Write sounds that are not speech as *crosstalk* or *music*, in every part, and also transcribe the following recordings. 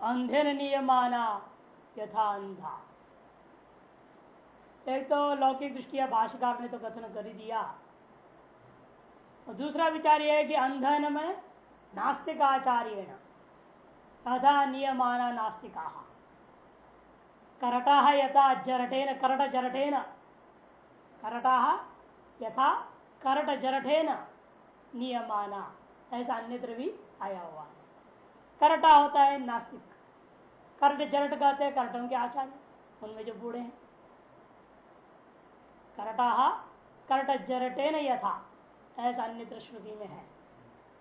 अंधे नियमाना यथा अंधा एक तो लौकिक दृष्टिया भाषाकार ने तो कथन कर ही दिया। और दूसरा विचार यह है कि अंधन में नास्तिक आचार्य तथा नियमाना नास्तिका। करटा यथा जरटेन, करट जरटेन। करटा यथा करट जरटेन नियमाना, ऐसा अन्यत्र भी आया हुआ है। करटा होता है नास्तिक। करट जरट कहते हैं, करटों के आचार्य उनमें जो बूढ़े हैं। करटा करट जरटे न यथा, ऐसा अन्य श्रुति में है।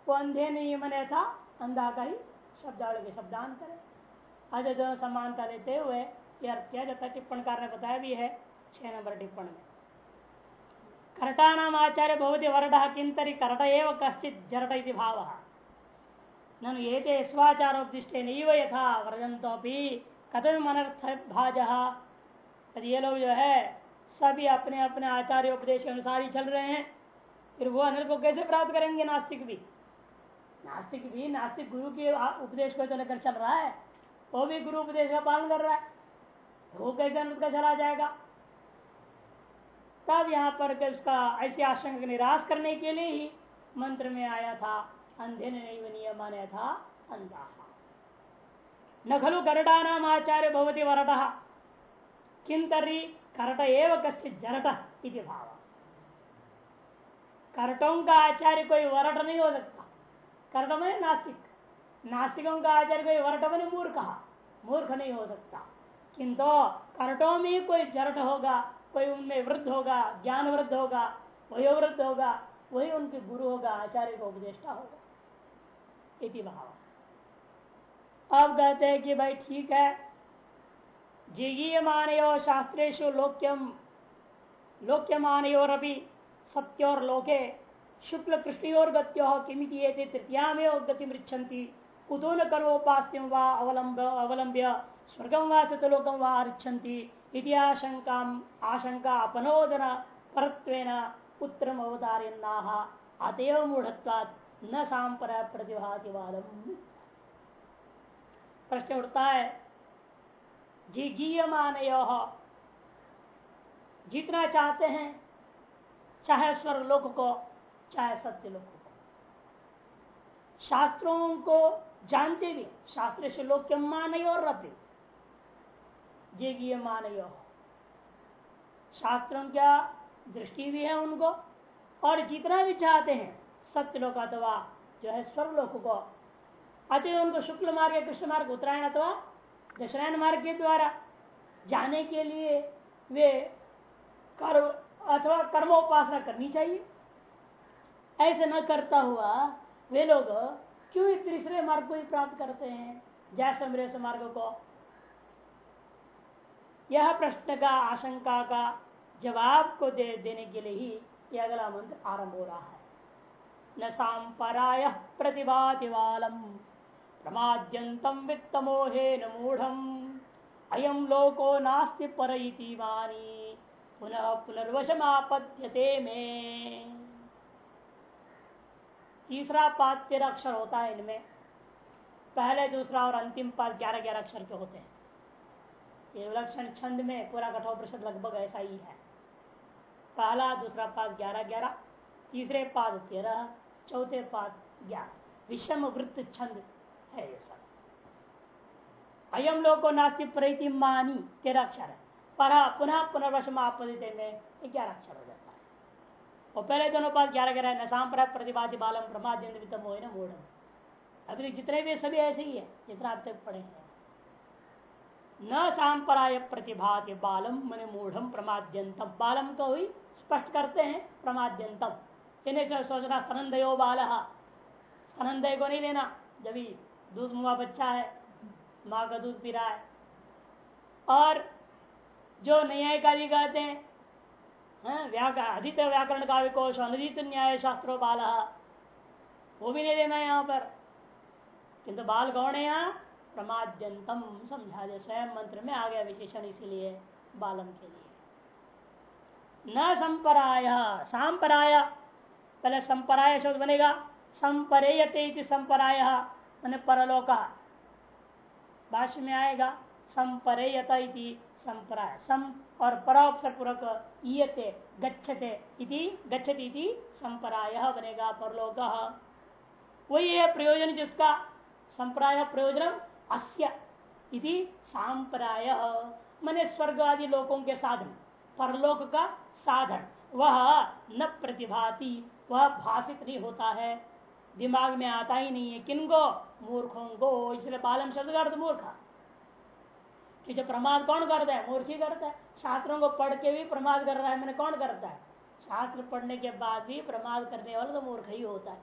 वो अंधे नियमन था अंधा का ही शब्दावली के शब्दांतर है अजय दोनों समानता लेते हुए यह अर्थ किया जाता टिप्पणकार ने बताया भी है, छह नंबर टिप्पण में। करटा नाम आचार्य बहुत वरड किंतरी करट एवं कश्चित जरट भाव। ननु ये स्वाचारोपदिष्टे नैव यथा व्रजंतोपि कथम अनर्थ भाज ये लोग जो है, सभी अपने अपने आचार्य उपदेश के अनुसार ही चल रहे हैं। फिर वो अनर्थ को कैसे प्राप्त करेंगे नास्तिक भी? नास्तिक भी, नास्तिक गुरु के उपदेश को तो लेकर चल रहा है, वो भी गुरु उपदेश का पालन कर रहा है। वो कैसे अनर्थ का चला जाएगा? तब यहाँ पर उसका ऐसी आशंका निराश करने के लिए ही मंत्र में आया था अंधे ने नहीं नियम था अंधा न खलु करटा नाम आचार्य भवती वरट तरी करट एव कश्चित जरट इति भाव। करटों का आचार्य कोई वरट नहीं हो सकता। करट में नास्तिक। नास्तिकों का आचार्य कोई वरट में मूर्ख। मूर्ख नहीं हो सकता। किंतु करटों में कोई जरट होगा, कोई उनमें वृद्ध होगा ज्ञान वृद्ध होगा, वयोवृद्ध होगा, वही उनके गुरु होगा, आचार्य का उपदेष्टा होगा। इति भाव अब कहते हैं कि भाई ठीक है जिगीयमान शास्त्रेशु लोक्यम, लोक्यमानयोरपि सत्योर लोके शुक्ल कृष्णयोर गत्यो किमिति तृतीयामेव गति मृछन्ति कुतो न कर्मोपास्यम व अवलंब अवलंब्य स्वर्गम व सतलोकम व आरिछन्ति इति आशंका आशंका अपनोदन परत्वेन उत्तरम अवतारिन्नाह अतएव मूढ़त्वात् न सांपर प्रतिभाति वालम प्रश्न उठता है जिगीयमान जितना चाहते हैं, चाहे स्वर्ग लोक को, चाहे सत्य लोक को। शास्त्रों को जानते भी शास्त्र से लोक के मान और रपे जिगीय मान शास्त्रों क्या दृष्टि भी है उनको, और जितना भी चाहते हैं सत्य लोक अथवा जो है स्वर्ग लोक को अति उनको शुक्ल मार्ग या कृष्ण मार्ग, उत्तरायण अथवा दक्षिणायन मार्ग के द्वारा जाने के लिए वे कर्म अथवा कर्मोपासना करनी चाहिए। ऐसे न करता हुआ वे लोग क्यों तीसरे मार्ग को ही प्राप्त करते हैं? जैसे मार्ग को। यह प्रश्न का, आशंका का जवाब को दे, देने के लिए ही यह अगला मंत्र आरंभ हो रहा है। न सांपराय प्रतिभाति वालम प्रमाद्यंतम वित्त मोहे न मूढ़ अयम लोको नास्ति पर पुनः पुनर्वशमापद्यते में तीसरा पाद तेरह अक्षर होता है इनमें। पहले दूसरा और अंतिम पाद ग्यारह ग्यारह अक्षर के होते हैं ये विलक्षण छंद में पूरा कठोर प्रसिद्ध लगभग ऐसा ही है पहला दूसरा पाद ग्यारह ग्यारह, तीसरे पाद तेरह चौथे पाद ग्यारह विषम वृत्त छंद है ये सब। अयम लोग नास्ति प्रति मानी, तेरा अक्षर है। पर, पुनः पुनर्वशम आपदित में ग्यारह अक्षर हो जाता है। और पहले दोनों पास ग्यारह ग्यारह नशाम पर प्रतिभाति बालम प्रमाद्यम मूढ़ अभी जितने भी सभी ऐसे ही है, जितना अब तक पढ़े हैं। न सांपराय प्रतिभाति बालम, मन मूढ़ प्रमाद्यंतम। बालम को ही स्पष्ट करते हैं, प्रमाद्यंतम। इन्हें सोचना स्तनंदयो बाल। स्तनंदय को नहीं लेना। जब दूध मुआ बच्चा है, माँ का दूध पी रहा है। और जो न्यायिक कहते हैं अधित व्याकरण का विकोश अनुदित न्याय शास्त्रो बाल, वो भी नहीं लेना यहाँ पर। किंतु बाल कौन है यहाँ? प्रमाद्यंतम, समझा दे, स्वयं मंत्र में आ गया विशेषण इसीलिए बालम के लिए। न संपराय, सांपराय। पहले संपराय शब्द बनेगा। संपरेयते संपराय, मैंने परलोक। भाष्य में आएगा, संपरेयत संपराय। सम और परोक्षर पूर्वक ईयते, गच्छते इति, गच्छति इति संपराय बनेगा परलोक। वही है प्रयोजन जिसका, संप्राय प्रयोजन अस्य इति सांप्राय। मने स्वर्ग आदि लोकों के साधन, परलोक का साधन, वह न प्रतिभाती। वह भाषित नहीं होता है। दिमाग में आता ही नहीं है। किनको मूर्खों को इसलिए बालम शब्द का अर्थ मूर्खा कि जो प्रमाद कौन करता है? मूर्ख करता है। शास्त्रों को पढ़ के भी प्रमाद कर रहा है। मैंने कौन करता है? शास्त्र पढ़ने के बाद भी प्रमाद करने वाला तो मूर्ख ही होता है।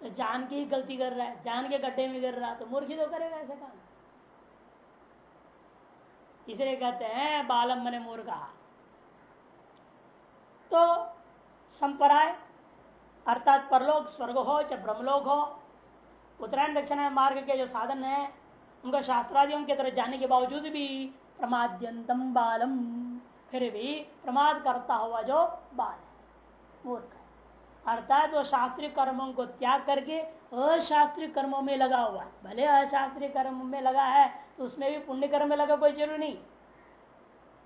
तो जान के ही गलती कर रहा है। जान के गड्ढे में गिर रहा है। तो मूर्ख तो करेगा ऐसा काम। इसलिए कहते हैं, बालम मने मूर्खा। तो संपराय अर्थात परलोक स्वर्ग हो चाहे ब्रह्मलोक हो, उत्तरायण दक्षिण मार्ग के जो साधन है, उनका शास्त्रादियों की तरह जाने के बावजूद भी प्रमाद्यंतम बालम, फिर भी प्रमाद करता हुआ जो बाल मूर्ख अर्थात वो शास्त्रीय कर्मों को त्याग करके अशास्त्रीय कर्मों में लगा हुआ है। भले अशास्त्रीय कर्म में लगा है तो उसमें भी पुण्य कर्म में लगा कोई ज़रूरी नहीं।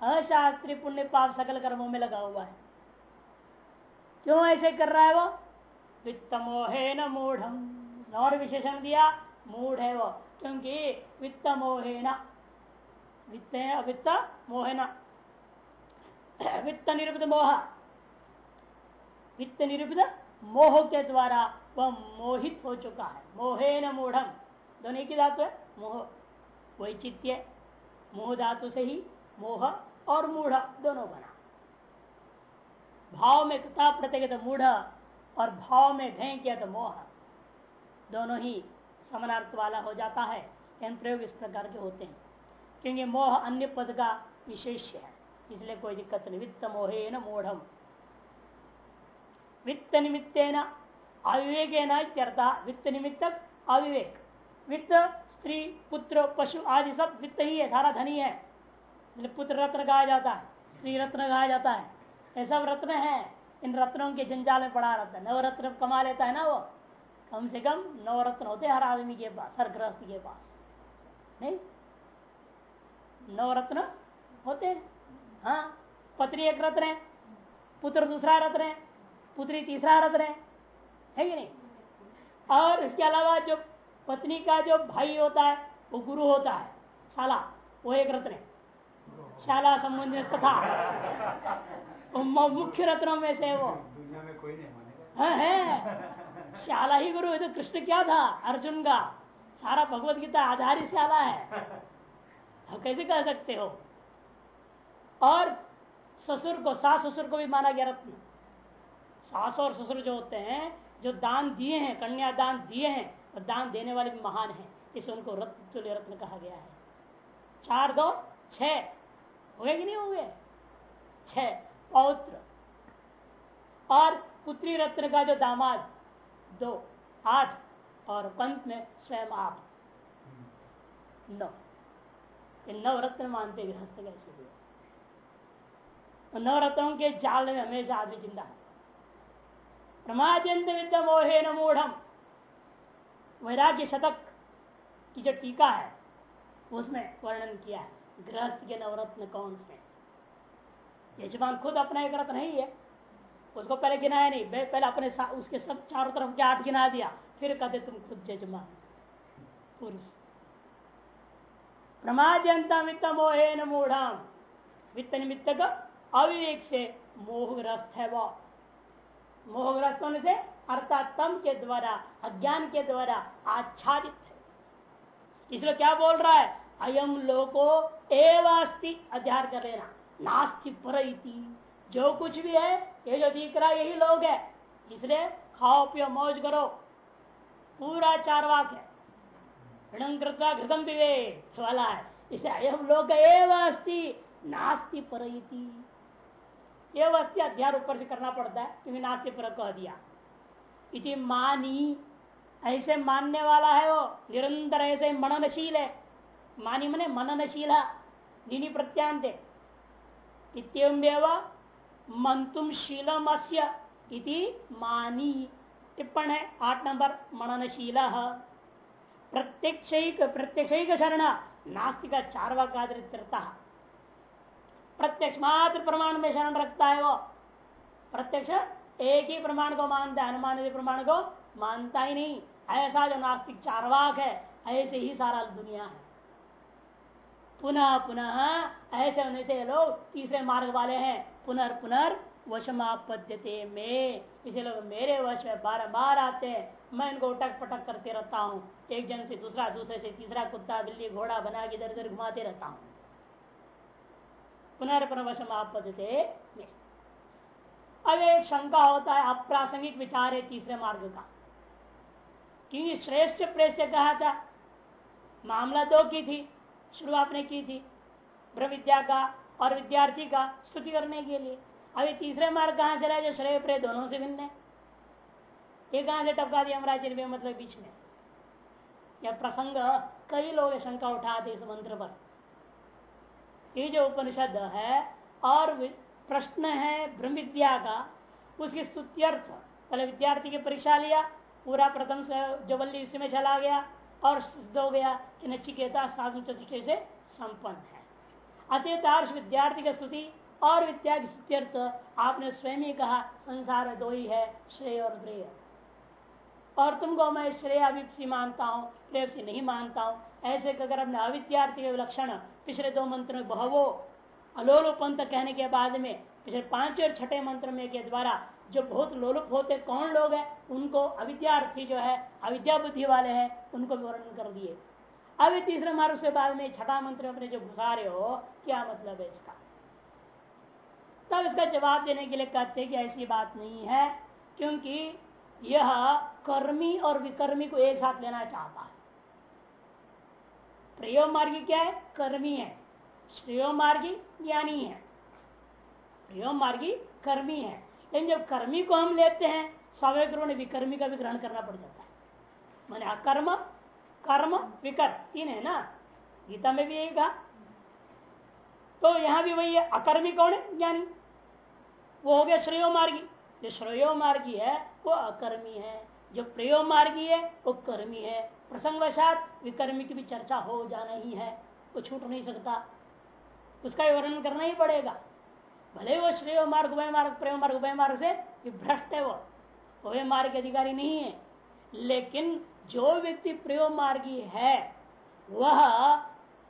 अशास्त्रीय पुण्य पाप सकल कर्मों में लगा हुआ है। क्यों ऐसे कर रहा है वो? वित्त न मूढ़ और विशेषण दिया, मूढ़ है वो, क्योंकि वित्त मोहे न वित्त वित्त मोहे न वित्त निरूपित मोह वित्त निरूपित मोह के द्वारा वह मोहित हो चुका है। मोहे न मूढ़ दोनों की धातु है, मोह। वैचित्य मोह धातु से ही मोह और मूढ़ दोनों बना। भाव में कथा प्रत्येक मूढ़ और भाव में घय किया तो मोह दोनों ही समानार्थ वाला हो जाता है इन प्रयोग इस प्रकार के होते हैं। क्योंकि मोह अन्य पद का विशेष है, इसलिए कोई दिक्कत नहीं। वित्त मोहे न मूढ़ वित्त निमित्त न अविवेक न वित्त निमित्तक अविवेक। वित्त, स्त्री, पुत्र, पशु आदि सब वित्त ही है, सारा धनी है पुत्र रत्न कहा जाता है, स्त्री रत्न कहा जाता है। ये सब रत्न है। इन रत्नों के जंजाल में पड़ा रहता है। नवरत्न कमा लेता है ना वो। कम से कम नवरत्न होते हर आदमी के पास, हर गृहस्थ के पास। नहीं? नवरत्न होते हाँ। पत्नी एक रत्न है, पुत्र दूसरा रत्न है, पुत्री तीसरा रत्न है। है कि नहीं? और इसके अलावा जो पत्नी का जो भाई होता है, वो गुरु होता है। शाला, वो एक रत्न है। शाला संबंधी तथा। मुख्य रत्नों में से वो। दुनिया में कोई नहीं हाँ है। *laughs* शाला ही गुरु तो कृष्ण क्या था? अर्जुन का सारा भगवत गीता आधारित शाला है। हम कैसे कह सकते हो? और ससुर को सास ससुर को भी माना गया रत्न। सास और ससुर जो होते हैं जो दान दिए हैं कन्या दान दिए हैं और दान देने वाले भी महान हैं इसे उनको रत्न तुल्य रत्न कहा गया है। चार दो छह। हो गए कि नहीं हो गए छह। पौत्र और पुत्री रत्न का जो दामाद, दो आठ और पंत में स्वयं आप। नौ। नवरत्न मानते गृहस्थ कैसे हुए? नवरत्नों के जाल में हमेशा आदमी ज़िंदा है। प्रमाद्यंत मोहे न मूढ़ वैराग्य शतक की जो टीका है, उसमें वर्णन किया है, गृहस्थ के नवरत्न कौन से यजमान खुद अपना एक रत्न नहीं है। उसको पहले गिनाया नहीं पहले अपने उसके सब चारों तरफ़ के आठ गिना दिया, फिर कहते, तुम खुद यजमान पुरुष। प्रमाद्यंता वित्त मोहे न मूढ़ाम। वित्त निमित्त का अविवेक से मोहग्रस्त है वो। मोहग्रस्त होने से अर्थात तम के द्वारा, अज्ञान के द्वारा आच्छादित है। इसलिए क्या बोल रहा है? अयम लोको एवं अध्यार कर लेना। नास्ति पर जो कुछ भी है, ये जो दिख रहा यही लोग है। इसलिए खाओ, पियो, मौज करो। पूरा चार वाक है। घृतम विवेक वाला है इसलिए अयम लोग अस्थि नास्ति पर ये अध्यार ऊपर से करना पड़ता है, क्योंकि नास्ति पर कह दिया। इति मानी, ऐसे मानने वाला है वो, निरंतर ऐसे मननशील है। मानी मने मननशील, निनी प्रत्यांत। मंतुम शीलम इति मानी। टिप्पण है आठ नंबर, मननशील। प्रत्यक्ष प्रत्यक्ष शरण नास्तिक चारवाकादृता प्रत्यक्ष मात्र प्रमाण में शरण रखता है वो प्रत्यक्ष एक ही प्रमाण को मानता है अनुमान प्रमाण को मानता ही नहीं। ऐसा जो नास्तिक चारवाक है, ऐसे ही सारा दुनिया है। पुनः पुनः ऐसे होने से लोग तीसरे मार्ग वाले हैं। पुनर् पुनर् वशमापद्यते में। इसे लोग मेरे वश में बार बार आते हैं। मैं इनको उटक पटक करते रहता हूँ। एक जन से दूसरा, दूसरे से तीसरा कुत्ता, बिल्ली, घोड़ा बना के इधर उधर घुमाते रहता हूँ। पुनर्पुनर वशमापद्यते में। अब एक शंका होता है, अप्रासंगिक विचार है तीसरे मार्ग का। क्योंकि श्रेष्ठ प्रेष्ठ कहा था? मामला दो की थी। शुरुआत ने की थी ब्रह्म विद्या का और विद्यार्थी का स्तुति करने के लिए। अभी तीसरे मार्ग कहाँ से रहे? जो श्रेय प्रे दोनों से भिन्न है। ये कहाँ से टपका दिया हमारा मतलब बीच में? यह प्रसंग कई लोग शंका उठाते इस मंत्र पर। ये जो उपनिषद है और प्रश्न है ब्रह्म विद्या का, उसकी स्तुत्यर्थ, पहले विद्यार्थी की परीक्षा लिया, पूरा प्रथम जो बल्ली में चला गया और सिद्ध हो गया कि नचिकेता साधु चतुष्ट से संपन्न है। अतः विद्यार्थी की स्तुति और विद्या की स्तुत्यर्थ आपने स्वयं ही कहा, संसार दो ही है, श्रेय और प्रेय और तुमको मैं श्रेय अभिप्सी मानता हूँ प्रेय नहीं मानता हूँ। ऐसे अगर अपने अविद्यार्थी के लक्षण पिछले दो मंत्र में बहवो अलोलुपंत कहने के बाद में पिछले पाँच और छठे मंत्र में के द्वारा जो बहुत लोलुप होते कौन लोग हैं? उनको अविद्यार्थी जो है, अविद्या बुद्धि वाले हैं, उनको वर्णन कर दिए। अभी तीसरे मार्ग से बाद में छठा मंत्र अपने जो घुसा रहे हो, क्या मतलब है इसका? तब इसका जवाब देने के लिए कहते कि ऐसी बात नहीं है, क्योंकि यह कर्मी और विकर्मी को एक साथ लेना चाहता है। प्रयोग मार्गी क्या है? कर्मी है। श्रेय मार्गी ज्ञानी है। प्रयोग मार्गी कर्मी है। लेकिन जब कर्मी को हम लेते हैं स्वाभाविक रूप में विकर्मी का भी ग्रहण करना पड़ जाता है। मैंने अकर्म कर्म विकर तीन है ना? गीता में भी यही कहा। तो यहाँ भी वही है, अकर्मी कौन है? ज्ञानी। वो हो गया श्रेयो मार्गी जो श्रेयो मार्गी है, वो अकर्मी है। जो प्रयोग मार्गी है, वो कर्मी है। प्रसंग प्रसंगवशात, विकर्मी की भी चर्चा हो जाना ही है। वो छूट नहीं सकता। उसका वर्णन करना ही पड़ेगा। भले वो श्रेय मार्ग उभय मार्ग, प्रेम मार्ग उभय मार्ग से भ्रष्ट है वो। उभय मार्ग अधिकारी नहीं है। लेकिन जो व्यक्ति प्रयोग मार्गी है, वह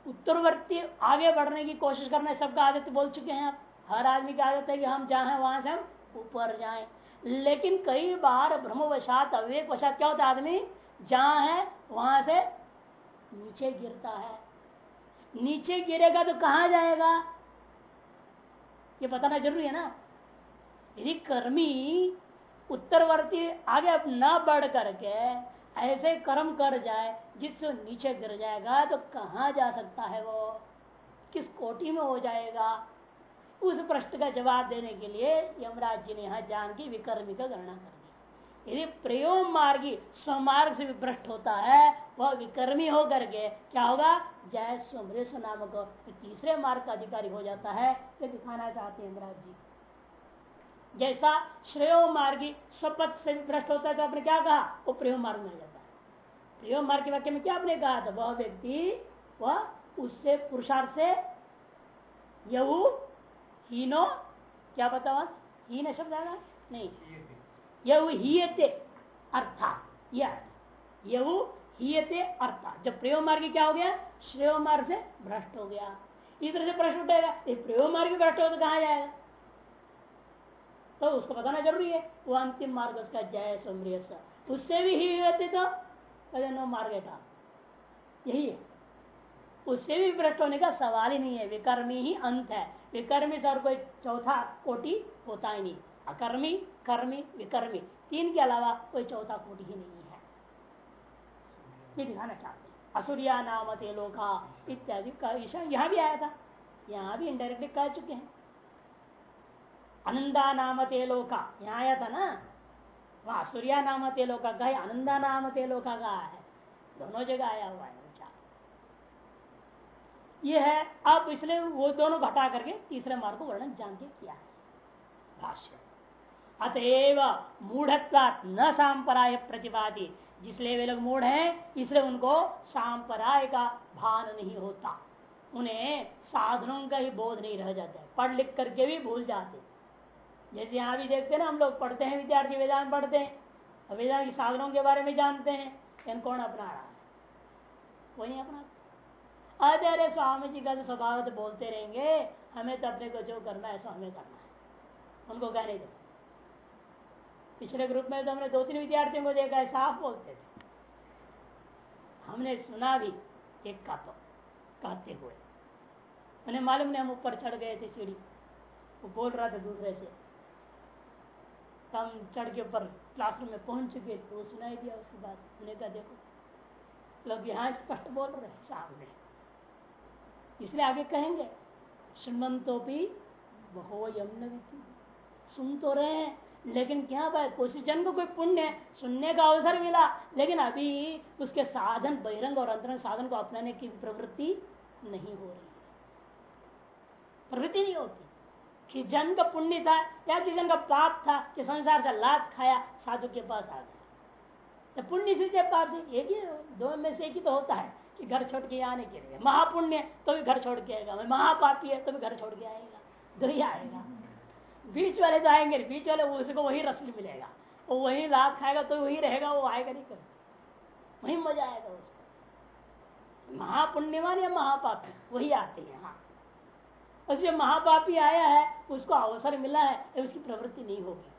उत्तरवर्ती आगे बढ़ने की कोशिश करना सबका आदत बोल चुके हैं आप। हर आदमी की आदत है कि हम जहाँ वहाँ से हम ऊपर जाएँ। लेकिन कई बार ब्रह्मवशात अविवेक वशात क्या होता आदमी? जहाँ है, वहाँ से नीचे गिरता है। नीचे गिरेगा तो कहाँ जाएगा? ये बताना ज़रूरी है ना? यदि कर्मी उत्तरवर्ती आगे न बढ़ करके ऐसे कर्म कर जाए, जिससे नीचे गिर जाएगा तो कहा जा सकता है वो? किस कोटि में हो जाएगा? उस प्रश्न का जवाब देने के लिए यमराज जी ने यहाँ जान की विकर्मी का गणना कर यदि प्रयोग मार्गी स्वमार्ग से विभ्रष्ट होता है, वह विकर्मी होकर के क्या होगा? जय स्वमृष नामक तीसरे मार्ग का अधिकारी हो जाता है। ये दिखाना चाहते हैं महाराज जी। जैसा श्रेय मार्गी स्वपथ से भ्रष्ट होता है तो आपने क्या कहा? वो प्रयोग मार्ग में जाता है। प्रयोग मार्ग के वाक्य में क्या आपने कहा था? वह व्यक्ति, वह उससे पुरुषार्थ से यहू हीनो, क्या वहाँ हीन शब्द आएगा नहीं। हीयते जब प्रयोग मार्ग क्या हो गया? श्रेय मार्ग से भ्रष्ट हो गया। इस तरह से प्रश्न उठेगा, ये प्रयोग मार्ग भ्रष्ट हो तो कहा जाएगा? तो उसको बताना ज़रूरी है, वो अंतिम मार्ग उसका जय सोमरिय उससे भी ही तो नो मार्ग का यही है। उससे भी भ्रष्ट होने का सवाल ही नहीं है। विकर्मी ही अंत है। विकर्मी से और कोई चौथा कोटि होता ही नहीं। अकर्मी कर्मी, विकर्मी, तीन के अलावा कोई चौथा कोटि ही नहीं है। ये दिखाना चाहते असुरिया नाम ते लोका इत्यादि का विषय यहाँ भी आया था। यहाँ भी इनडायरेक्टली कह चुके हैं। अनंदा नाम ते लोका, यहाँ आया था ना? वह सूर्या नाम ते लोका का अनंदा नाम ते लोका का है। दोनों जगह आया हुआ है विचार ये है, अब इसलिए वो दोनों घटा करके तीसरे मार्ग को वर्णन जान के किया है। भाष्य। अतएव मूढ़त्वा न सांपराय प्रतिवादी। जिसलिए वे लोग मूढ़ हैं, इसलिए उनको सांपराय का भान नहीं होता। उन्हें साधनों का ही बोध नहीं रह जाता पढ़ लिख करके भी भूल जाते जैसे यहाँ भी देखते हैं ना, हम लोग पढ़ते हैं, विद्यार्थी वेदांत पढ़ते हैं वेदांत के साधनों के बारे में जानते हैं इन कौन अपना रहा है? कोई अपना। अरे अरे स्वामी जी का तो स्वभाव तो बोलते रहेंगे, हमें तो अपने को जो करना है सो हमें करना है। उनको कहने दो। पिछले ग्रुप में तो हमने दो तीन विद्यार्थियों को देखा है, साफ़ बोलते थे। हमने सुना भी, एक का तो कहते हुए। उन्हें मालूम नहीं, हम ऊपर चढ़ गए थे सीढ़ी। वो बोल रहा था दूसरे से तो हम चढ़ के ऊपर क्लासरूम में पहुँच चुके थे। वो सुनाई दिया उसके बाद उन्हें कहा, देखो, लोग यहाँ स्पष्ट बोल रहे हैं, सामने। इसलिए आगे कहेंगे सुनमंतो भी बहो यमन सुन तो रहे हैं लेकिन क्या बात, कोशिश जन को कोई पुण्य सुनने का अवसर मिला, लेकिन अभी उसके साधन, बहिरंग और अंतरंग साधन को अपनाने की प्रवृत्ति नहीं हो रही प्रवृत्ति नहीं होती। कि जन का पुण्य था या किसी जन का पाप था, कि संसार से लात खाया, साधु के पास आ गया। तो पुण्य से पाप से एक ही दो में से एक ही तो होता है कि घर छोड़ के आने के लिए। महापुण्य तो भी घर छोड़ के आएगा। महापापी है तो भी घर छोड़ के आएगा। दो ही आएगा। बीच वाले तो आएँगे बीच वाले उसको वही रसली मिलेगा। वो वही लाभ खाएगा तो वही रहेगा, वो आएगा नहीं कभी। वही मज़ा आएगा उसको। महापुण्यवान या महापापी, वही आते हैं हाँ। और जो महापापी आया है, उसको अवसर मिला है उसकी प्रवृत्ति नहीं होगी।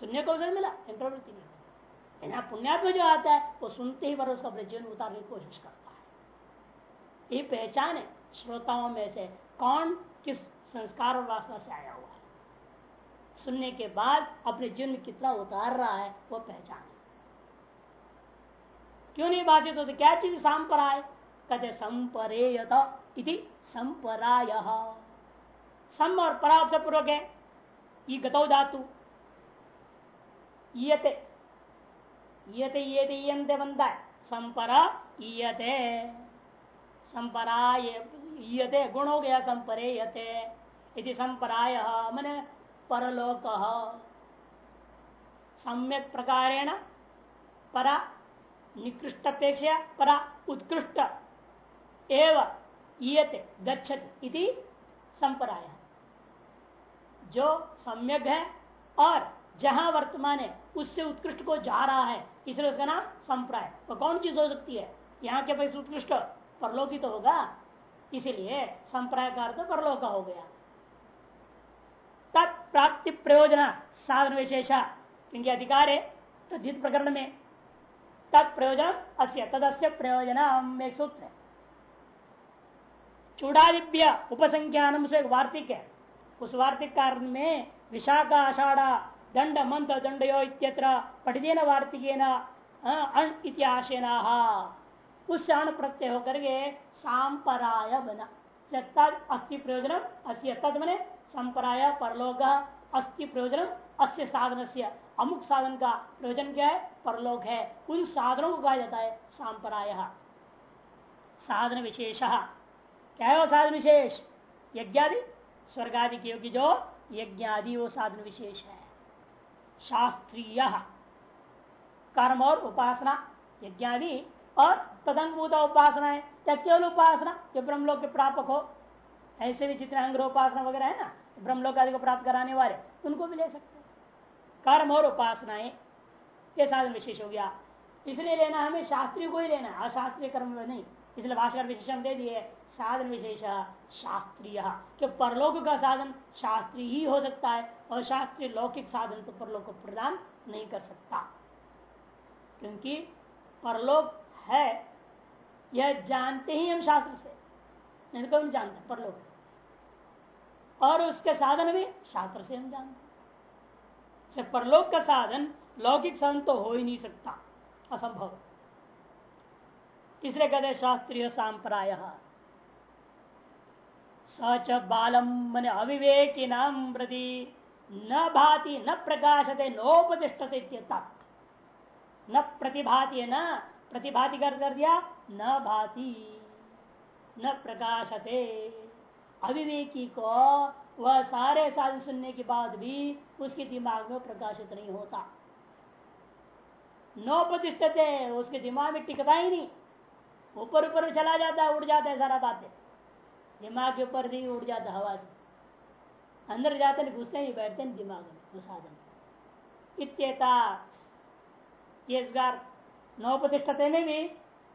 सुनने को अवसर मिला प्रवृत्ति नहीं होगी। यहाँ पुण्यात्मा जो आता है, वो सुनते ही पर उसका अपने जीवन उतारने की कोशिश करता है। ये पहचान है, श्रोताओं में से कौन किस संस्कार और वासना से आया हुआ है। सुनने के बाद अपने जीवन में कितना उतार रहा है, वो पहचान। क्यों नहीं बाधित होते क्या चीज़ सांपराय कहते संपरेयत इति संपराय। सम और परा से पूर्वक है। ये गतौ धातु। ईयते ईयते ईयते ईयंते बनता है। संपरा ईयते संपराय ईयते गुण हो गया, संपरेयते। इति संपराय। मैंने परलोक। सम्यक प्रकारेण परा निकृष्ट अपेक्षा परा उत्कृष्ट एव गच्छति इति संपराय जो सम्यक है और जहाँ वर्तमान है, उससे उत्कृष्ट को जा रहा है, इसलिए उसका नाम संप्राय तो कौन चीज़ हो सकती है? यहाँ के पास उत्कृष्ट परलोकी तो होगा। इसीलिए संप्राय का अर्थ परलोक हो गया। तत्प्राप्ति प्रयोजन साधन विशेष। क्योंकि अधिकार है तद्धित प्रकरण में तत्प्रयोजन अस्य, तदस्य प्रयोजन एक सूत्र है। चूड़ादिव्य उपसंख्यान से वार्तिक है। उस वार्तिक कारण में विशाखा आषाढ़ा दंड, मंत्र दंडयो इत्यत्र पठितेन वार्तिकेन अण उससे अण प्रत्यय होकर के सांपराय बना। अस्थि प्रयोजन अस्य तद मने संपराय परलोक अस्थि प्रयोजन, अस्य साधन से अमुक साधन का प्रयोजन क्या है? परलोक है। उन साधनों को कहा जाता है सांपराय। साधन विशेष। क्या है वो साधन विशेष? यज्ञादि, स्वर्गादि की जो यज्ञादि वो साधन विशेष है। शास्त्रीय। कर्म और उपासना, यज्ञादि और तदंगभूत उपासना है। क्या केवल उपासना? जो ब्रह्मलोक के प्रापक हो ऐसे भी जितने अंग्र उपासना वगैरह है ना ब्रह्मलोक आदि को प्राप्त कराने वाले, उनको भी ले सकते कर्म और उपासनाएँ, ये साधन विशेष हो गया। इसलिए लेना हमें शास्त्रीय को ही लेना है, अशास्त्रीय कर्म नहीं। इसलिए भाषा विशेषण दे दिए, साधन विशेष, शास्त्रीय। कि परलोक का साधन शास्त्रीय ही हो सकता है, और शास्त्रीय लौकिक साधन तो परलोक को प्रदान नहीं कर सकता। क्योंकि परलोक है, यह जानते ही हम शास्त्र से, नहीं तो हम जानते, परलोक और उसके साधन भी शास्त्र से हम जानते से परलोक का साधन लौकिक साधन तो हो ही नहीं सकता, असंभव। इसलिए कहते शास्त्रीय सांप्राय सच बालम मन अविवेकी नाम प्रति न भाति न प्रकाशते नोपतिष्ठते न प्रतिभाति न, प्रतिभाति कर दिया, न भाति, न प्रकाशते। अविवेकी को, वह सारे साधन सुनने के बाद भी उसके दिमाग में प्रकाशित नहीं होता। नौ प्रतिष्ठते उसके दिमाग में टिकता ही नहीं। ऊपर ऊपर चला जाता है, उड़ जाता है सारा बातें। दिमाग के ऊपर से ही उड़ जाता हवा से अंदर जाते नहीं घुसते नहीं बैठते नहीं दिमाग में, वो साधन। इत्यता नौ प्रतिष्ठते में भी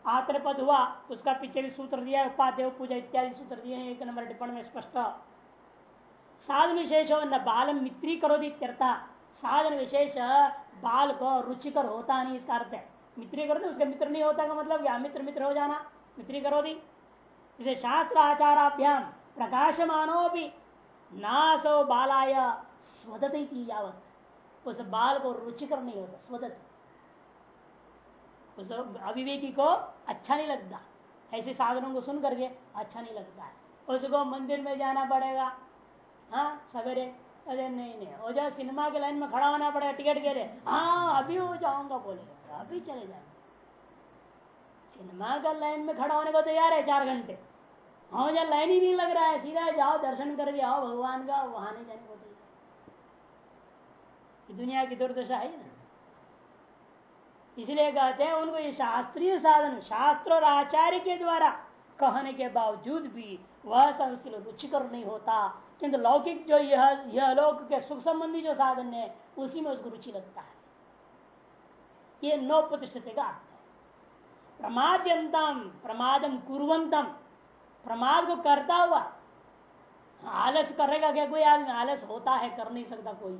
आत्रपद हुआ उसका पीछे भी सूत्र दिया उपादेव पूजा इत्यादि सूत्र दिए हैं, एक नंबर टिप्पणी में स्पष्ट। साधन विशेष हो न बालम मित्री करो साधन विशेष बाल को रुचिकर होता नहीं, इसका अर्थ है। मित्री करो उसका मित्र नहीं होता का मतलब क्या मित्र मित्र हो जाना, मित्री करो दी इसे शास्त्र आचाराभ्याम प्रकाशमानो भी नासो बालाय स्वदत यावत। उस बाल को रुचिकर नहीं होता, स्वदत। उस अविवेकी को अच्छा नहीं लगता। ऐसे साधनों को सुन करके अच्छा नहीं लगता है। उसको मंदिर में जाना पड़ेगा। हाँ सवेरे। अरे नहीं नहीं। वो जो सिनेमा के लाइन में खड़ा होना पड़ेगा, टिकट के लिए। हाँ अभी हो जाऊँगा बोलेगा। अभी चले जाएँगे। सिनेमा का लाइन में खड़ा होने को तैयार है चार घंटे। हाँ जब लाइन ही नहीं लग रहा है। सीधा जाओ, दर्शन करके आओ, भगवान का, वहाँ नहीं जाने को तैयार। दुनिया की दुर्दशा है ना? इसलिए कहते हैं उनको ये शास्त्रीय साधन, शास्त्र और आचार्य के द्वारा कहने के बावजूद भी वह संस्कृत रुचिकर नहीं होता। किंतु लौकिक जो यह यह लोक के सुख संबंधी जो साधन है, उसी में उसको रुचि लगता है। ये नौ प्रतिष्ठित का अर्थ है। प्रमाद्यंतम प्रमादम कुरंतम प्रमाद को करता हुआ आलस करेगा क्या? कोई आदमी आलस होता है, कर नहीं सकता कोई।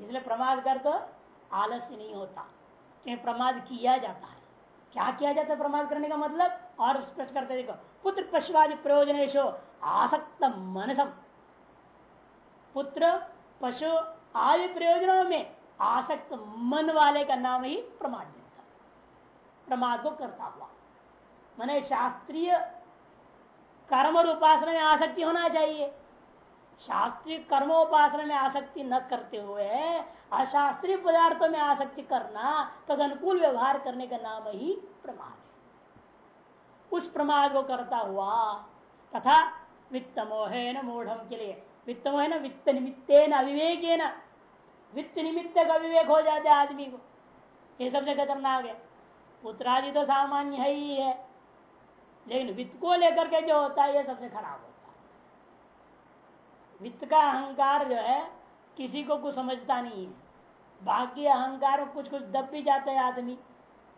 इसलिए प्रमाद कर तो आलस्य नहीं होता। क्योंकि प्रमाद किया जाता है। क्या किया जाता है प्रमाद करने का मतलब? और स्पष्ट करते देखो, पुत्र पशुवादि प्रयोजन आसक्त मनसम। पुत्र पशु आदि प्रयोजनों में आसक्त मन वाले का नाम ही प्रमाद देता प्रमाद को करता हुआ। मैंने शास्त्रीय कर्म और उपासना में आसक्ति होना चाहिए। शास्त्रीय कर्मोपासना में आसक्ति न करते हुए, अशास्त्रीय पदार्थों में आसक्ति करना तद अनुकूल व्यवहार करने का नाम ही प्रमाद है। उस प्रमाद को करता हुआ तथा वित्त मोहे न मूढ़ के लिए वित्त मोहे न वित्त निमित्ते न अविवेक न वित्त निमित्त का विवेक हो जाता है आदमी को। ये सबसे खतरनाक है। पुत्रादि तो सामान्य है ही है, लेकिन वित्त को लेकर के जो होता है, ये सबसे खराब है। वित्त का अहंकार जो है, किसी को कुछ समझता नहीं है। बाकी अहंकार कुछ कुछ दब भी जाता है आदमी।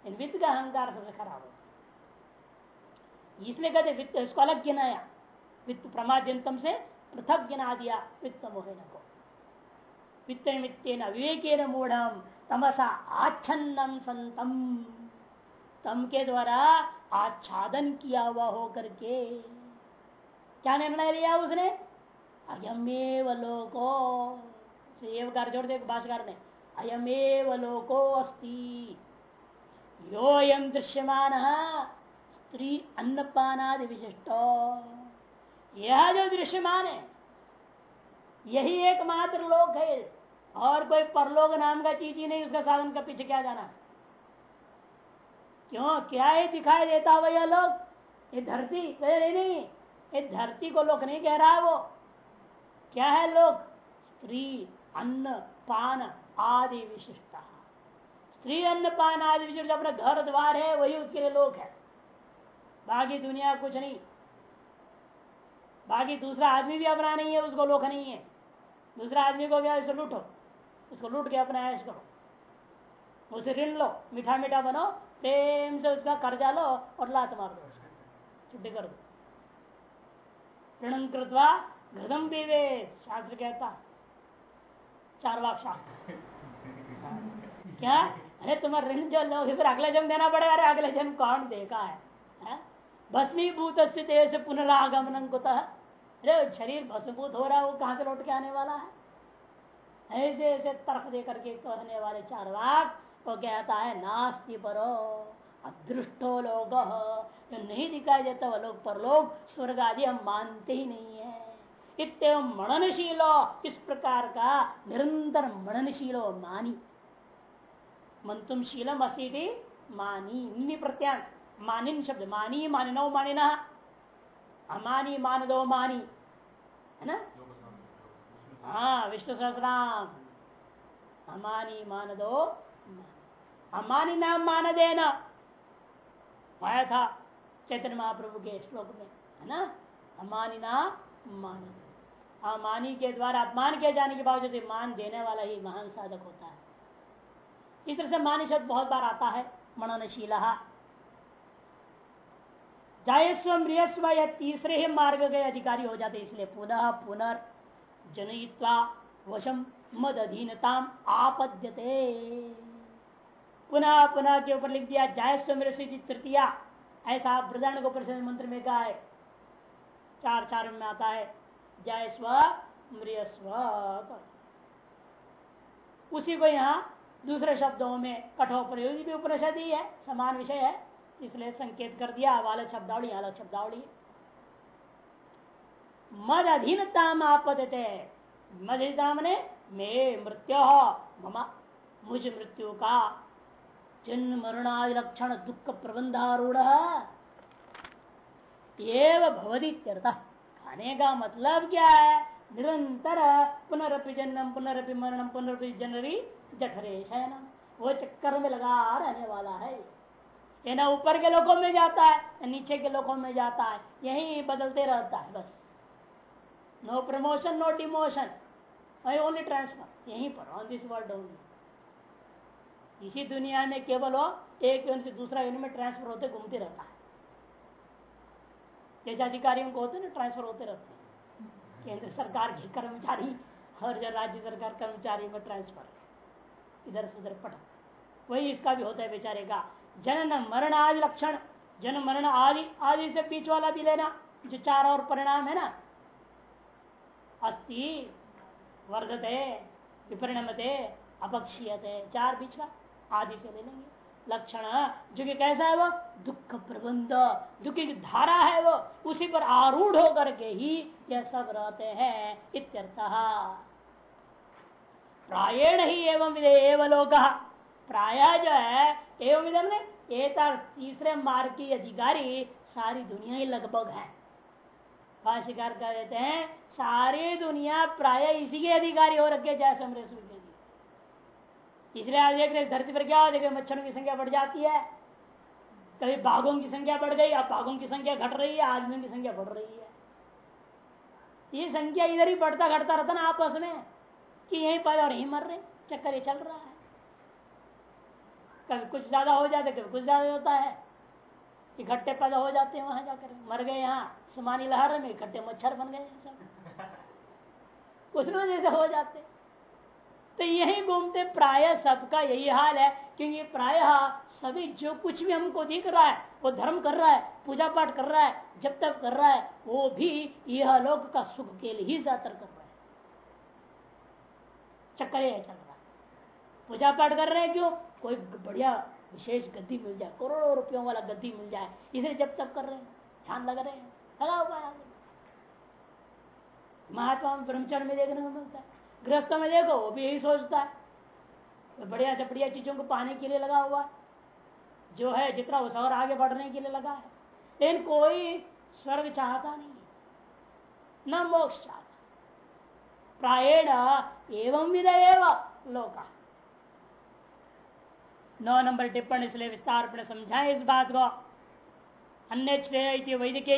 वित्त का अहंकार सबसे खराब होता है। इसलिए कहते वित्त इसको अलग गिनाया। वित्त प्रमाद्यंतम से पृथक गिना दिया, वित्त मोहन को। वित्त विवेक मूढ़ तमसा आच्छन्नम संतम तम के द्वारा आच्छादन किया हुआ हो करके क्या निर्णय लिया उसने? अयमेव लोको एवकार जोड़ दे भाषाकार ने अयमेव लोको अस्ति। योयम दृश्यमान स्त्री अन्नपानादि विशिष्ट यह जो दृश्यमान है, यही एकमात्र लोक है, और कोई परलोक नाम का चीज़ ही नहीं, उसका साधन का पीछे क्या जाना? क्यों? क्या ही दिखाई देता हुआ यह लोग ये धरती? नहीं नहीं ये धरती को लोक नहीं कह रहा वो। क्या है लोग? स्त्री, अन्न, पान आदि विशिष्ट। स्त्री, अन्न, पान आदि विशिष्ट अपना घर, द्वार है, वही उसके लिए लोक है। बाकी दुनिया कुछ नहीं। बाकी दूसरा आदमी भी अपना नहीं है, उसको लोक नहीं है। दूसरा आदमी को क्या इसे लूटो। उसको लूट के अपना ऐश करो। उसे ऋण लो मीठा मीठा बनो, प्रेम से उसका कर्जा लो और लात मार दो छुट्टी कर। दो ऋण कृतवा घृतम पीवे शास्त्र कहता। चार वाक शास्त्र। क्या? अरे तुम्हारा ऋण जो लो फिर अगले जन्म देना पड़ेगा। अरे अगले जन्म कौन देखा है? भस्मीभूत से पुनरागमन कुतः? अरे शरीर भस्मभूत हो रहा है, वो कहाँ से लौट के आने वाला है? ऐसे ऐसे तर्क दे करके कहने वाले चार वाक वो कहता है, नास्ति परो, अदृष्टो लोग। नहीं दिखाई देता, वो लोग पर लोग स्वर्ग आदि हम मानते ही नहीं है। इतव मननशीलो, इस प्रकार का निरंतर मननशीलो मानी। मंतुम शीलम असी मानी प्रत्यान मानिन शब्द, मानी, मानिनो, मानिना, अमानी मान मानी, है ना? हाँ विष्णु सहसराम, अमानी मान अमानी नाम मान देना आया था, चैतन्य महाप्रभु के श्लोक में, है ना? अमानी नाम मान अमानी के द्वारा अपमान किए जाने के बावजूद मान देने वाला ही महान साधक होता है। इस तरह से मानी शब्द बहुत बार आता है मननशील जायस्व मृयस्व या तीसरे ही मार्ग के अधिकारी हो जाते इसलिए पुनः पुनर् पुनर्जनयित्वा वशम मद अधीनता आपद्यते। पुनः पुनः के ऊपर लिख दिया, जायस्व मृत्यु तृतीया, ऐसा को प्रसिद्ध मंत्र में कहा है। चार चार में आता है जायस्व मृयस्व उसी को यहाँ दूसरे शब्दों में कठोर प्रयोगी भी उपनिषद ही है, समान विषय है, इसलिए संकेत कर दिया अलग शब्दावली अलग शब्दावली। मद अधीनता आपदते। मदता ने मे मृत्यु, ममा मुझ मृत्यु का जन्म मरणादि लक्षण दुख प्रबंधारूढ़ भवदीत्यर्थ खाने का मतलब क्या है? निरंतर पुनरपि जन्म पुनरपि मरणम पुनरपि जनरी जठरे शयनम वो चक्कर में लगा रहने वाला है। ये ना ऊपर के लोगों में जाता है नीचे के लोगों में जाता है। यही बदलते रहता है बस। No promotion no demotion only transfer यहीं पर ऑन दिस वर्ल्ड ओनली इसी दुनिया में केवल वो एक से दूसरा यूनिट में ट्रांसफ़र होते घूमते रहता है। जैसे अधिकारियों को होते ना ट्रांसफ़र होते रहते हैं। केंद्र सरकार के कर्मचारी और राज्य सरकार कर्मचारी में ट्रांसफ़र इधर से उधर पटक। वही इसका भी होता है बेचारे का जनन मरण आदि लक्षण जन मरण आदि आदि से बीच वाला भी लेना, जो चार और परिणाम है ना। अस्थि, वर्धते, विपरिणमते, अपक्षीयते, चार बीच का, आदि से ले लेंगे। लक्षण, जो कि कैसा है वो? दुख प्रबंध, दुख की धारा है वो, उसी पर आरूढ़ होकर के ही यह सब रहते हैं, इत्यर्थ। प्रायण ही एवं एवं लोग प्राय जो है, एवं विधम ने तीसरे मार्ग की अधिकारी सारी दुनिया ही लगभग है। भाष्यकार कह देते हैं, सारी दुनिया प्राय इसी के अधिकारी हो रखे जय लिए इसलिए आज देख रहे धरती पर क्या हो देखे मच्छरों की संख्या बढ़ जाती है। कभी बाघों की संख्या बढ़ गई, अब बाघों की संख्या घट रही है, आदमियों की संख्या बढ़ रही है। ये संख्या इधर ही बढ़ता घटता रहता ना आपस में, कि यही पैदा और यही मर रहे, चक्कर ये चल रहा है। कभी कुछ ज़्यादा हो जाता है, कभी कुछ ज़्यादा होता है। इकट्ठे पैदा हो जाते हैं वहाँ जाकर, मर गए यहाँ, सुमानी लहर में इकट्ठे मच्छर बन गए सब। कुछ न जैसे हो जाते। तो यही घूमते, प्राय सबका यही हाल है, क्योंकि प्राय सभी जो कुछ भी हमको दिख रहा है, वो धर्म कर रहा है पूजा पाठ कर रहा है जब तक कर रहा है, वो भी यह लोक का सुख के लिए ही ज़्यादातर कर रहा है चक्कर चल रहा पूजा पाठ कर रहे हैं क्यों? कोई बढ़िया विशेष गद्दी मिल जाए, करोड़ों रुपयों वाला गद्दी मिल जाए, इसे जब तक कर रहे हैं, ध्यान लग रहे हैं, लगा हुआ महात्मा ब्रह्मचर्य में देखने को मिलता है। गृहस्थों में देखो, वो भी यही सोचता है। तो बढ़िया से बढ़िया चीज़ों को पाने के लिए लगा हुआ जो है, जितना उस और आगे बढ़ने के लिए लगा है। लेकिन कोई स्वर्ग चाहता नहीं न मोक्ष चाहता। प्रायण एवं एवं लोका। नौ नंबर टिप्पणी इसलिए विस्तार पर समझाए इस बात को। अन्य श्रेय वैदिक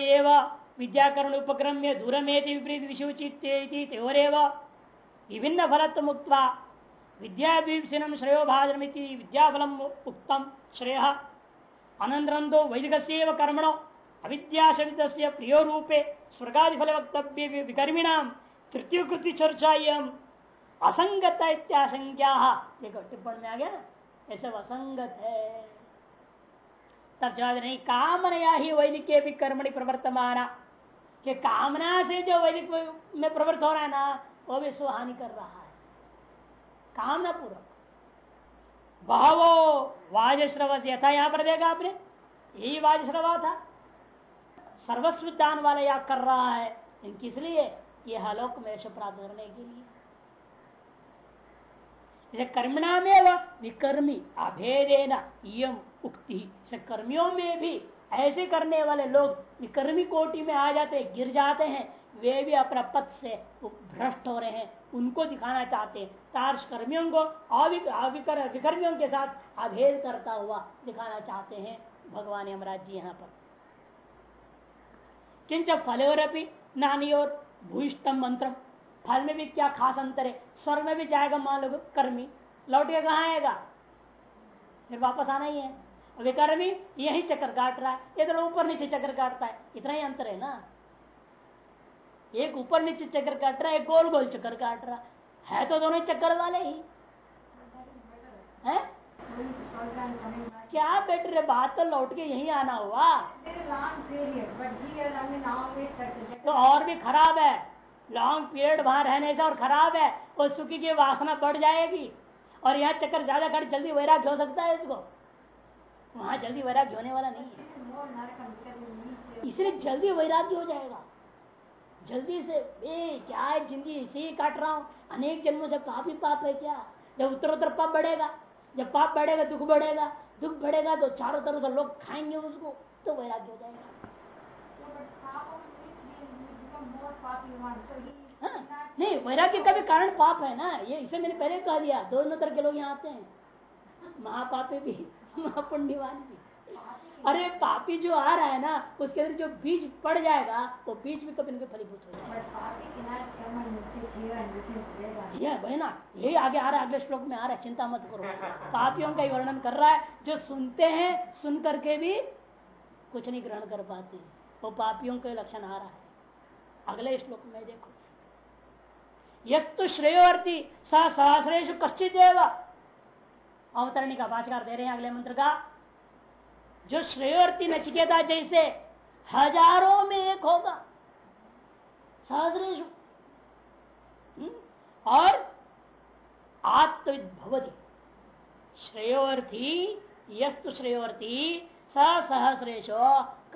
विद्याकरण उपक्रम में दूरमेति विपरीत विषुचित विभिन्न फलत्व मुक्त विद्याभीषण श्रेयो भाजनमिति विद्याफलम उत्तम श्रेय। अनंतरम तो वैदिक कर्मणो अविद्या शब्द प्रियो रूपे स्वर्गादि फल वक्तव्य विकर्मीणाम तृतीय कृति चर्चा असंगत इत्याशंका देखो टिप्पण में आ गया ना ऐसा असंगत है। तब जवाब नहीं कामनया ही वैदिक कर्मणि प्रवर्तमान। कि कामना से जो वैदिक में प्रवृत्त हो रहा है ना वो भी सुहानि कर रहा है। कामना पूर्वक बहवो वाजश्रव यथा यहाँ पर देखा आपने? यही वाजश्रवा था। सर्वस्व दान वाला या कर रहा है। किस लिए? यह आलोक में प्राप्त करने के लिए। कर्मणा में विकर्मी अभेदेन यम उक्ति। से कर्मियों में भी ऐसे करने वाले लोग विकर्मी कोटि में आ जाते, गिर जाते हैं। वे भी अपना पथ से भ्रष्ट हो रहे हैं। उनको दिखाना चाहते हैं। कर्मियों को विकर्मियों के साथ अभेद करता हुआ दिखाना चाहते हैं। भगवान यमराज जी यहाँ पर। किंच फलोरपी नानी और भूष्टम मंत्र फल में भी क्या खास अंतर है? स्वर में भी जाएगा मान लो कर्मी। लौट के कहा आएगा? फिर वापस आना ही है। विकर्मी यही चक्कर काट रहा है। इधर ऊपर नीचे चक्कर काटता है। इतना ही अंतर है ना? एक ऊपर नीचे चक्कर काट रहा है एक गोल गोल चक्कर काट रहा। है तो दोनों चक्कर वाले ही। है? क्या बेटर है बात तो लौट के यही आना हुआ? तो और भी खराब है। लॉन्ग पीरियड वहाँ रहने से और खराब है। वो सुखी की वासना बढ़ जाएगी। और यहाँ चक्कर ज़्यादा कर जल्दी वैराग्य हो सकता है इसको। वहाँ जल्दी वैराग्य होने वाला नहीं है। इसलिए जल्दी वैराग्य हो जाएगा। जल्दी से ए क्या है ज़िंदगी? इसे ही काट रहा हूँ। अनेक जन्मों से पाप ही पाप है क्या? जब उत्तर उत्तर पाप बढ़ेगा जब पाप बढ़ेगा दुख बढ़ेगा दुख बढ़ेगा तो चारों तरफ़ से लोग खाएँगे उसको तो वैराग्य हो जाएगा। हाँ, नहीं वैराग्य का भी कारण पाप है ना। ये इसे मैंने पहले कह दिया दोनों तरह के लोग यहाँ आते हैं। महापापे भी महापुण्यवान भी। अरे पापी जो आ रहा है ना उसके अंदर जो बीज पड़ जाएगा वो बीज भी कभी न फलीभूत हो जाएगा। बहना यही आगे आ रहा है अगले श्लोक में आ रहा है चिंता मत करो। पापियों का ही वर्णन कर रहा है जो सुनते हैं सुन करके भी कुछ नहीं ग्रहण कर पाते। वो पापियों के लक्षण आ रहा है। अगले श्लोक में देखो। यस्तु श्रेयोर्थी सहस्रेश कश्चित अवतरणी का भाषकर दे रहे हैं अगले मंत्र का। जो श्रेयोर्थी नचिकेता जैसे हज़ारों में एक होगा। सहस्रेश हम्म? और आत्मविद भवती श्रेयोर्थी यस्तु श्रेयोर्थी सहस्रेश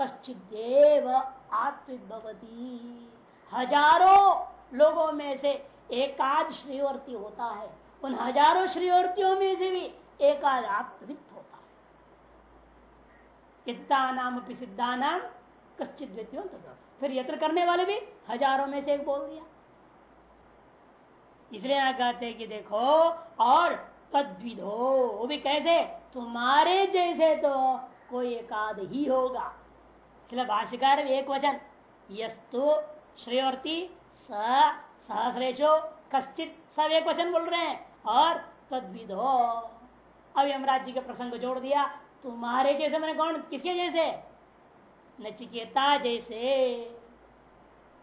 कश्चिदेव आत्मविद भवती हज़ारों लोगों में से एकाद श्रीवर्ती होता है। उन हज़ारों श्रीवर्तियों में से भी एकाद आत्मवित है नाम सिद्धा नाम कश्चित फिर यत्र करने वाले भी हज़ारों में से एक बोल दिया। इसलिए कहते कि देखो, और तद्विधो वो भी कैसे? तुम्हारे जैसे तो कोई एकाद ही होगा। इसलिए भाष्यकार एक वचन, यस्तु श्रेयवर्ती सहस्रेशो कश्चित, सब एक वचन बोल रहे हैं। और तद्विधो अभी हम राज्य के प्रसंग जोड़ दिया। तुम्हारे जैसे मैंने कौन, किसके जैसे? नचिकेता जैसे।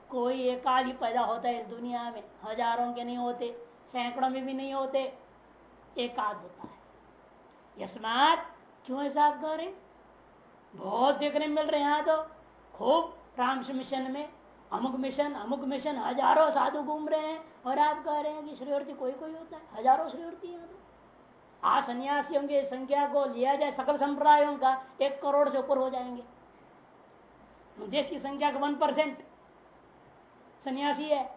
कोई एक ही पैदा होता है इस दुनिया में, हज़ारों के नहीं होते, सैकड़ों में भी नहीं होते, एक आध होता है। यस्मात क्यों ऐसा आप कह रहे? बहुत देखने मिल रहे हैं यहाँ तो। खूब रामश मिशन में, अमुक मिशन अमुक मिशन, हज़ारों साधु घूम रहे हैं, और आप कह रहे हैं कि श्रीवर्ती कोई कोई होता है, हज़ारों श्रीवर्ती यहाँ तो। आज सन्यासियों की संख्या को लिया जाए, सकल संप्रदायों का एक करोड़ से ऊपर हो जाएँगे। देश की संख्या का वन परसेंट। सन्यासी है,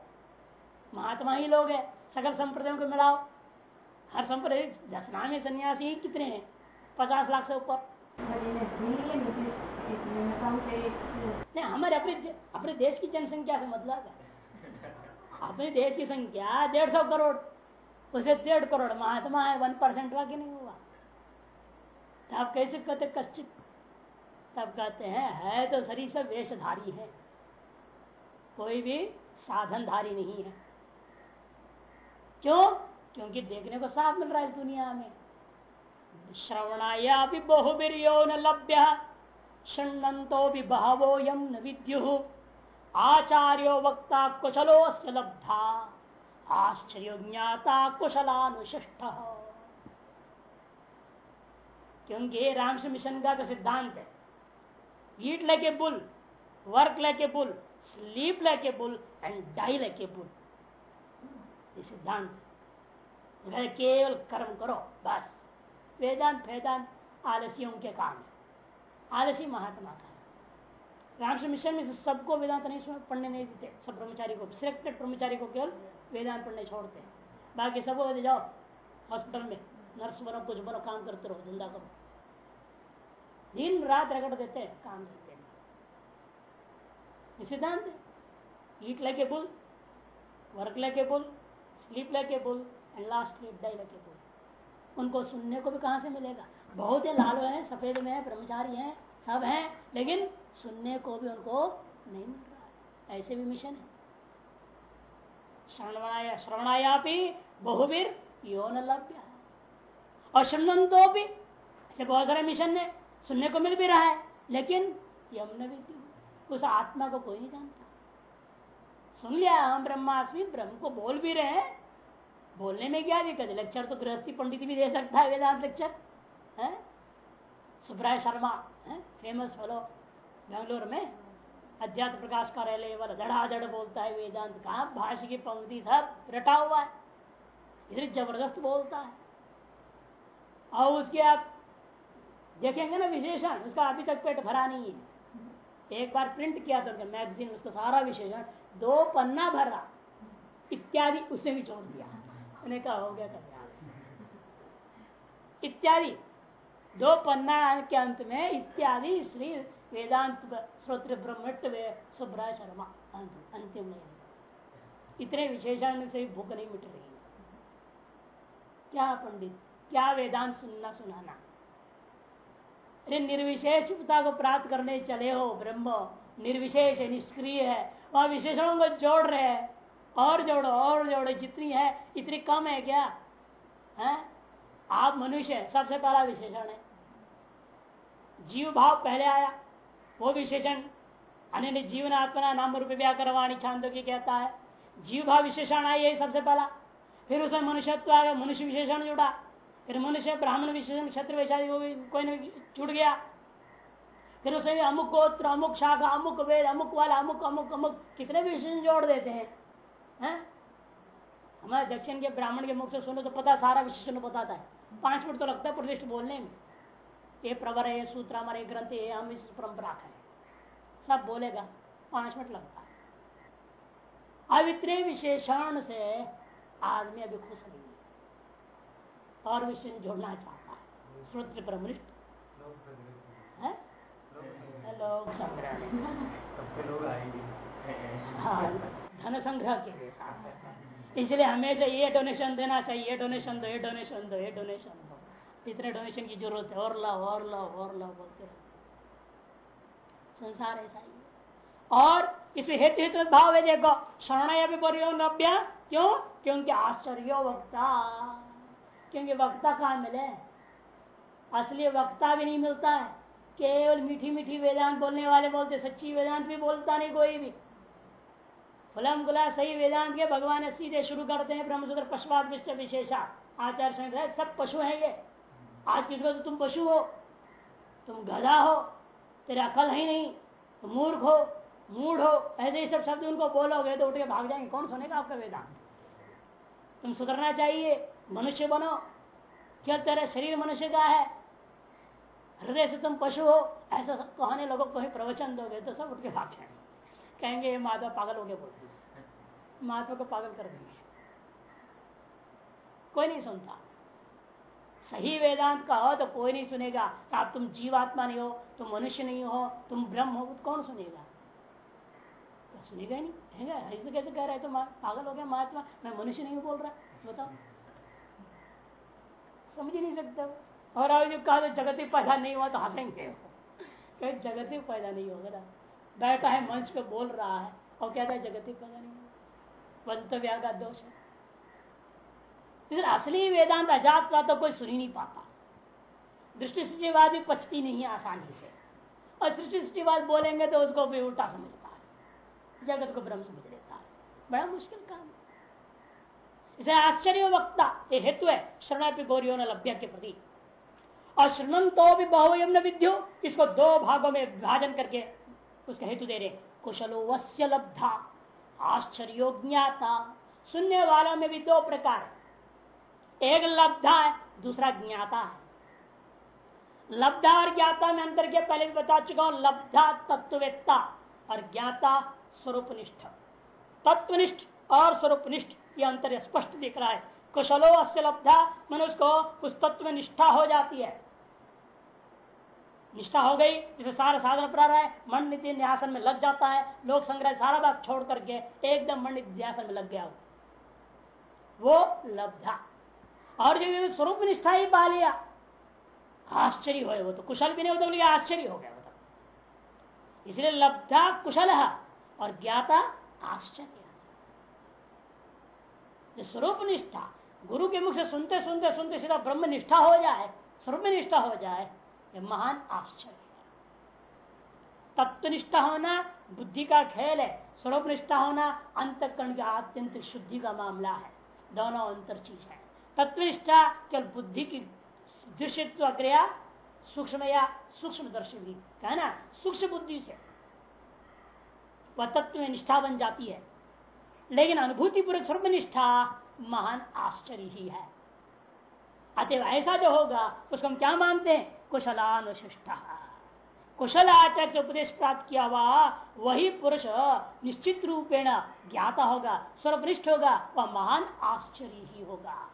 महात्मा ही लोग है, सकल संप्रदायों को मिलाओ। हर संप्रदाय दस नाम सन्यासी ही कितने हैं? पचास लाख से ऊपर। नहीं, हमारे अपने अपने देश की जनसंख्या से मतलब है। अपने देश की संख्या डेढ़ सौ करोड़। उसे डेढ़ करोड़ महात्मा है, वन परसेंट कि नहीं हुआ। तब कैसे कहते कश्चित? तब कहते हैं, है तो शरीर से वेशधारी है। कोई भी साधनधारी नहीं है। क्यों? क्योंकि देखने को साफ़ मिल रहा है इस दुनिया में। श्रवणाया भी बहुबिरियो न लभ्य षण्णतो भी बहवो यम न विद्यु। आचार्यो वक्ता कुशलो से लब्धा। आश्चर्य ज्ञाता कुशलानुशिष्ट। क्योंकि रामकृष्ण मिशन का सिद्धांत है। Eat like a bull work like a bull sleep like a bull and die like a bull ये सिद्धांत घर केवल कर्म करो, बस। वेदांत वेदांत आलसियों के काम है। आलसी महात्मा का। मिशन में सबको वेदांत नहीं पढ़ने नहीं देते, सब ब्रह्मचारी को, सिलेक्टेड ब्रह्मचारी को केवल वेदांत पढ़ने छोड़ते हैं। बाकी सबको जाओ हॉस्पिटल में नर्स बनो, कुछ बनो, काम करते रहो धंधा करो। दिन रात रगड़ देते हैं, काम देते। हैं। सिद्धांत eat like a bull work like a bull sleep like a bull and last day like a bull उनको सुनने को भी कहाँ से मिलेगा? बहुत ही, लाल है, सफ़ेद में है, ब्रह्मचारी है सब है, लेकिन सुनने को भी उनको नहीं मिल रहा है। ऐसे भी मिशन है। श्रवणाया श्रवणाया भी बहुवीर यो न लभ्य और श्रवणंतो भी, ऐसे बहुत सारे मिशन है, सुनने को मिल भी रहा है, लेकिन यम न भी उस आत्मा को कोई नहीं जानता। सुन लिया, हम ब्रह्मास्मि, ब्रह्म को बोल भी रहे हैं। बोलने में क्या दिक्कत लेक्चर तो गृहस्थी पंडित भी दे सकता है वेदांत लेक्चर है? सुब्राय शर्मा फ़ेमस फलो बेंगलोर में? अध्यात्म प्रकाश कार्यालय वाला धड़ाधड़ बोलता है, वेदांत कहा भाष्य की पंक्ति था रटा हुआ है। इधर ज़बरदस्त बोलता है। और उसके आप देखेंगे ना विशेषण, उसका अभी तक पेट भरा नहीं है। एक बार प्रिंट किया था मैगजीन उसका सारा विशेषण, दो पन्ना भरा, इत्यादि उसे भी छोड़ दिया। मैंने कहा, हो गया कल्याण। इत्यादि। दो पन्ना के अंत में इत्यादि श्री वेदांत श्रोत्र ब्रह्मत्व सुब्रा शर्मा अंतिम में इतने विशेषण से भूख नहीं मिट रही क्या पंडित, क्या वेदांत सुनना सुनाना? अरे निर्विशेषता को प्राप्त करने चले हो, ब्रह्म। निर्विशेष, निष्क्रिय है। वह विशेषणों को जोड़ रहे हैं। और जोड़ो और जोड़ो, जितनी है, इतनी कम है क्या? है? आप मनुष्य सबसे पहला विशेषण है। जीव भाव पहले आया, वो विशेषण। अन्य जीवन आत्मा नाम रूप व्याकरवाणी छांदो की कहता है जीव भाव विशेषण आई यही सबसे पहला। फिर उसमें मनुष्यत्व आ गया मनुष्य विशेषण जुड़ा। फिर मनुष्य ब्राह्मण विशेषण, क्षत्र वैशाली कोई न छूट गया। फिर उसमें अमुक गोत्र, अमुक शाखा, अमुक वेद, अमुक वाला, अमुक अमुक अमुक, कितने भी विशेषण जोड़ देते हैं, है? हमारे दक्षिण के ब्राह्मण के मुख से सुनो तो पता, सारा विशेषण बताता है पाँच मिनट तो लगता है, प्रतिष्ठ बोलने में। ये प्रवर है सूत्र हमारे ग्रंथ है, हम इस परंपरा का है। सब बोलेगा, पाँच मिनट लगता है। अब इतने विशेषण से आदमी अभी खुश नहीं है। और विषय जोड़ना चाहता है। परमृष्ट लोग संग्रह धन संग्रह के। लिए इसलिए हमेशा ये डोनेशन देना चाहिए ये डोनेशन दो, ये डोनेशन दो, ये डोनेशन दो। इतने डोनेशन की ज़रूरत है, और लाओ और लाओ और लाओ बोलते संसार ऐसा ही और इसमें हेतु हेतु भाव है, देखो शरण क्यों? क्योंकि आश्चर्य वक्ता। क्योंकि वक्ता कहा मिले? असली वक्ता भी नहीं मिलता है। केवल मीठी मीठी वेदांत बोलने वाले बोलते सच्ची वेदांत भी बोलता नहीं कोई भी। फलम गुला सही वेदांत के, भगवान सीधे शुरू करते हैं ब्रह्मसूत्र पशुवाद विश्व विशेषा। आचार संहिता सब पशु हैं ये। आज किसको तो तुम पशु हो, तुम गधा हो, तेरे अकल ही नहीं मूर्ख हो, मूढ़ हो, ऐसे ही सब शब्द उनको बोलोगे तो उठ के भाग जाएँगे। कौन सुनेगा आपका वेदांत? तुम सुधरना चाहिए, मनुष्य बनो, क्या तेरा शरीर मनुष्य का है? हृदय से तुम पशु हो, ऐसा सब कहने लोगों को ही प्रवचन दोगे तो सब उठ के भाग जाएँगे। कहेंगे, ये माधव पागल हो गए बोलते महात्मा को पागल कर देंगे। कोई नहीं सुनता। सही वेदांत का हो तो कोई नहीं सुनेगा आप तुम जीवात्मा नहीं हो, तुम मनुष्य नहीं हो, तुम ब्रह्म हो तो कौन सुनेगा? तो सुनेगा ही नहीं है ऐसे कैसे कह रहे तो पागल हो गया महात्मा, मैं मनुष्य नहीं बोल रहा, बताओ। समझ ही नहीं सकता और अभी कहा तो जगत ही पैदा नहीं हुआ तो हंसेंगे जगत ही पैदा नहीं होगा बैठा है मंच पे बोल रहा है, और कहता है, जगत ही पैदा नहीं हुआ वजत व्याघात दोष है। इसलिए असली वेदांत अजात का तो कोई सुन ही नहीं पाता। दृष्टि सृष्टिवाद भी पचती नहीं है आसानी से। और सृष्टि सृष्टिवाद बोलेंगे तो उसको भी उल्टा समझता है। जगत को ब्रह्म समझ लेता है। बड़ा मुश्किल काम है। इसे आश्चर्य वक्ता, ये हेतु है शरणापि गौरियों ने लभ्य के प्रति। और श्रृणन तो भी बहुयम न विद्यो, इसको दो भागों में विभाजन करके उसका हेतु दे रहे कुशलो वश्य लब्धा, आश्चर्य ज्ञाता। सुनने वालों में भी दो प्रकार एक लब्धा है, दूसरा ज्ञाता है। लब्धा और ज्ञाता में अंतर के पहले भी बता चुका हूँ, लब्धा तत्ववेत्ता और ज्ञाता स्वरूपनिष्ठ। तत्वनिष्ठ और स्वरूपनिष्ठ, ये अंतर स्पष्ट दिख रहा है। कुशलो अस्य लब्धा मनुष्य को उस तत्व निष्ठा हो जाती है। निष्ठा हो गई, जिसे सारा साधन पर रहा है मन नीति न्यासन में लग जाता है, लोक संग्रह सारा बात छोड़ करके एकदम मन नीति न्यासन में लग गया वो लब्धा। और जो स्वरूप निष्ठा ही पा लिया आश्चर्य हो वो तो। कुशल भी नहीं होता आश्चर्य हो गया मतलब इसलिए लब्धा कुशल है और ज्ञाता आश्चर्य स्वरूप निष्ठा, गुरु के मुख से सुनते सुनते सुनते सीधा ब्रह्म निष्ठा हो जाए, स्वरूप निष्ठा हो जाए यह महान आश्चर्य तत्व निष्ठा होना बुद्धि का खेल है, स्वरूप निष्ठा होना अंतकरण का आत्यंत शुद्धि का मामला है। दोनों अंतर चीज़ है। तत्वनिष्ठा केवल बुद्धि की दृश्यत्व क्रिया सूक्ष्म या सूक्ष्म दर्शन भी कहना सूक्ष्म बुद्धि से। वह तत्व में निष्ठा बन जाती है। लेकिन अनुभूति पूर्वक स्वरूप निष्ठा महान आश्चर्य ही है। अतः ऐसा जो होगा, उसको हम क्या मानते हैं? कुशलानुशिष्ट। कुशल आचार्य से उपदेश प्राप्त किया हुआ, वही पुरुष निश्चित रूपेण ज्ञाता होगा स्वरूपनिष्ठ होगा, वह महान आश्चर्य ही होगा।